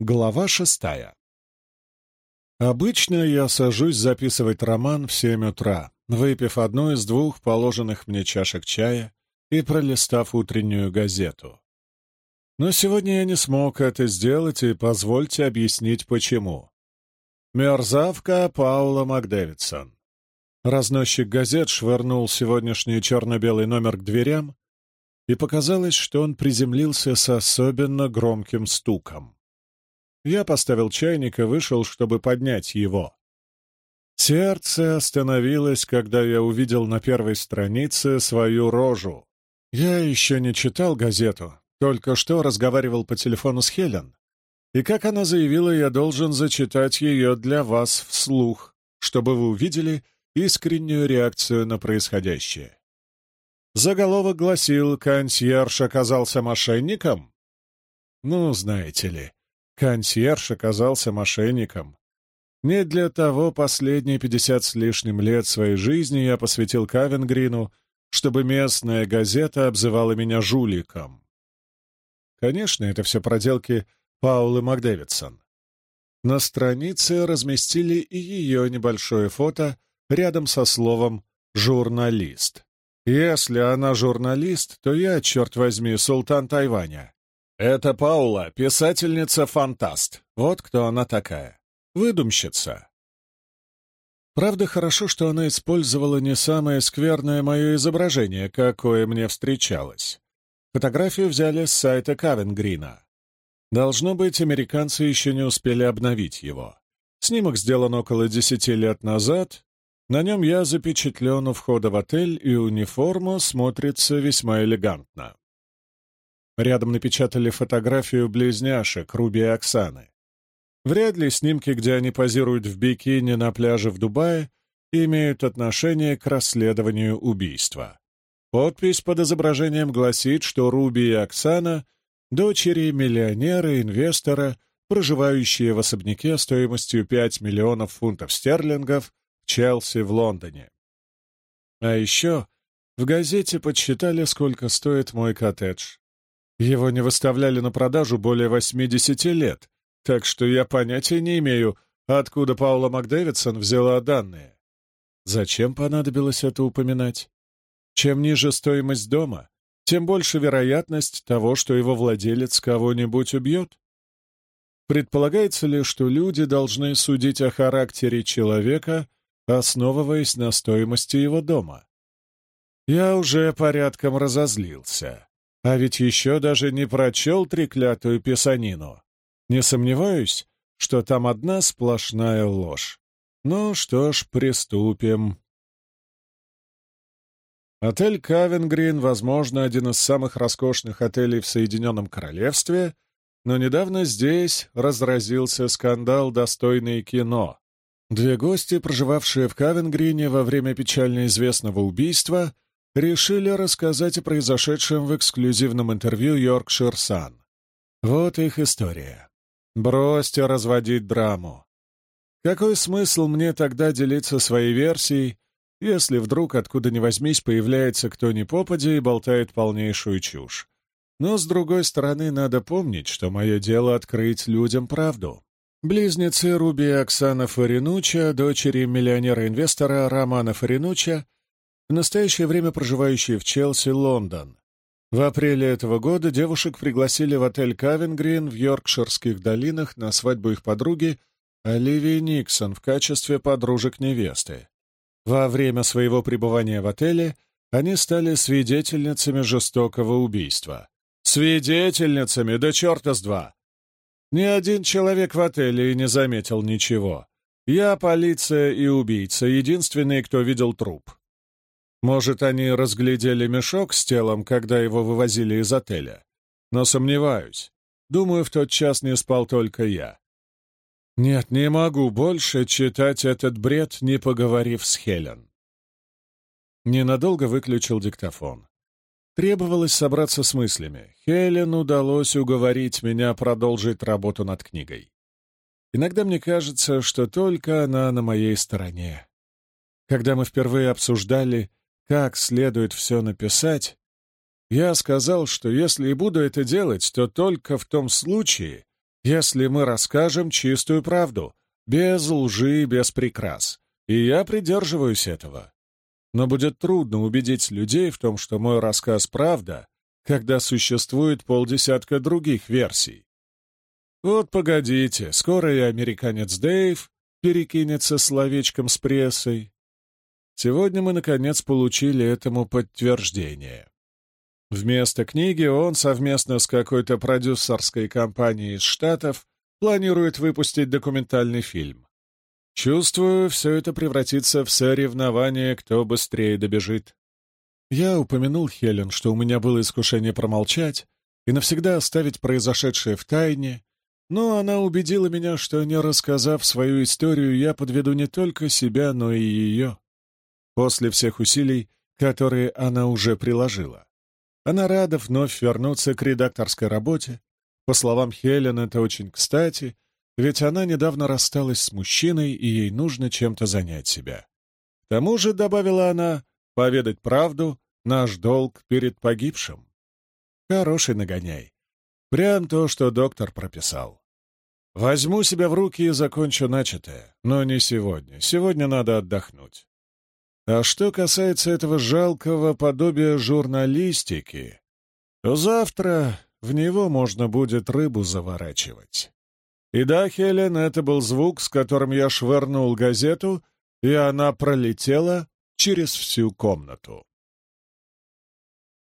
Глава шестая. Обычно я сажусь записывать роман в семь утра, выпив одну из двух положенных мне чашек чая и пролистав утреннюю газету. Но сегодня я не смог это сделать, и позвольте объяснить, почему. Мерзавка Паула Макдэвидсон. Разносчик газет швырнул сегодняшний черно-белый номер к дверям, и показалось, что он приземлился с особенно громким стуком. Я поставил чайник и вышел, чтобы поднять его. Сердце остановилось, когда я увидел на первой странице свою рожу. Я еще не читал газету, только что разговаривал по телефону с Хелен. И, как она заявила, я должен зачитать ее для вас вслух, чтобы вы увидели искреннюю реакцию на происходящее. Заголовок гласил «Консьерж оказался мошенником?» Ну, знаете ли, Консьерж оказался мошенником. Не для того последние пятьдесят с лишним лет своей жизни я посвятил Кавенгрину, чтобы местная газета обзывала меня жуликом. Конечно, это все проделки Паулы Макдэвидсон. На странице разместили и ее небольшое фото рядом со словом «журналист». Если она журналист, то я, черт возьми, султан Тайваня. Это Паула, писательница-фантаст. Вот кто она такая. Выдумщица. Правда, хорошо, что она использовала не самое скверное мое изображение, какое мне встречалось. Фотографию взяли с сайта Кавенгрина. Должно быть, американцы еще не успели обновить его. Снимок сделан около десяти лет назад. На нем я запечатлен у входа в отель, и униформа смотрится весьма элегантно. Рядом напечатали фотографию близняшек Руби и Оксаны. Вряд ли снимки, где они позируют в бикини на пляже в Дубае, имеют отношение к расследованию убийства. Подпись под изображением гласит, что Руби и Оксана — дочери миллионера-инвестора, проживающие в особняке стоимостью 5 миллионов фунтов стерлингов в Челси в Лондоне. А еще в газете подсчитали, сколько стоит мой коттедж. Его не выставляли на продажу более 80 лет, так что я понятия не имею, откуда Паула Макдэвидсон взяла данные. Зачем понадобилось это упоминать? Чем ниже стоимость дома, тем больше вероятность того, что его владелец кого-нибудь убьет. Предполагается ли, что люди должны судить о характере человека, основываясь на стоимости его дома? Я уже порядком разозлился. А ведь еще даже не прочел треклятую писанину. Не сомневаюсь, что там одна сплошная ложь. Ну что ж, приступим. Отель Кавенгрин, возможно, один из самых роскошных отелей в Соединенном Королевстве, но недавно здесь разразился скандал, достойный кино. Две гости, проживавшие в Кавенгрине во время печально известного убийства, решили рассказать о произошедшем в эксклюзивном интервью Йоркшир Сан. Вот их история. Бросьте разводить драму. Какой смысл мне тогда делиться своей версией, если вдруг откуда ни возьмись появляется кто ни попадя и болтает полнейшую чушь? Но, с другой стороны, надо помнить, что мое дело — открыть людям правду. Близнецы Руби и Оксана Фаринуча, дочери миллионера-инвестора Романа Фаринуча, в настоящее время проживающие в Челси, Лондон. В апреле этого года девушек пригласили в отель Кавенгрин в Йоркширских долинах на свадьбу их подруги Оливии Никсон в качестве подружек невесты. Во время своего пребывания в отеле они стали свидетельницами жестокого убийства. Свидетельницами, да черта с два! Ни один человек в отеле не заметил ничего. Я, полиция и убийца, единственные, кто видел труп. Может, они разглядели мешок с телом, когда его вывозили из отеля. Но сомневаюсь. Думаю, в тот час не спал только я. Нет, не могу больше читать этот бред, не поговорив с Хелен. Ненадолго выключил диктофон. Требовалось собраться с мыслями. Хелен удалось уговорить меня продолжить работу над книгой. Иногда мне кажется, что только она на моей стороне. Когда мы впервые обсуждали как следует все написать, я сказал, что если и буду это делать, то только в том случае, если мы расскажем чистую правду, без лжи, без прикрас. И я придерживаюсь этого. Но будет трудно убедить людей в том, что мой рассказ — правда, когда существует полдесятка других версий. Вот погодите, скоро и американец Дэйв перекинется словечком с прессой. Сегодня мы, наконец, получили этому подтверждение. Вместо книги он совместно с какой-то продюсерской компанией из Штатов планирует выпустить документальный фильм. Чувствую, все это превратится в соревнование, кто быстрее добежит. Я упомянул Хелен, что у меня было искушение промолчать и навсегда оставить произошедшее в тайне, но она убедила меня, что, не рассказав свою историю, я подведу не только себя, но и ее. После всех усилий, которые она уже приложила. Она рада вновь вернуться к редакторской работе. По словам Хелен, это очень кстати, ведь она недавно рассталась с мужчиной, и ей нужно чем-то занять себя. К тому же, добавила она, поведать правду — наш долг перед погибшим. Хороший нагоняй. Прям то, что доктор прописал. Возьму себя в руки и закончу начатое, но не сегодня. Сегодня надо отдохнуть. А что касается этого жалкого подобия журналистики, то завтра в него можно будет рыбу заворачивать. И да, Хелен, это был звук, с которым я швырнул газету, и она пролетела через всю комнату.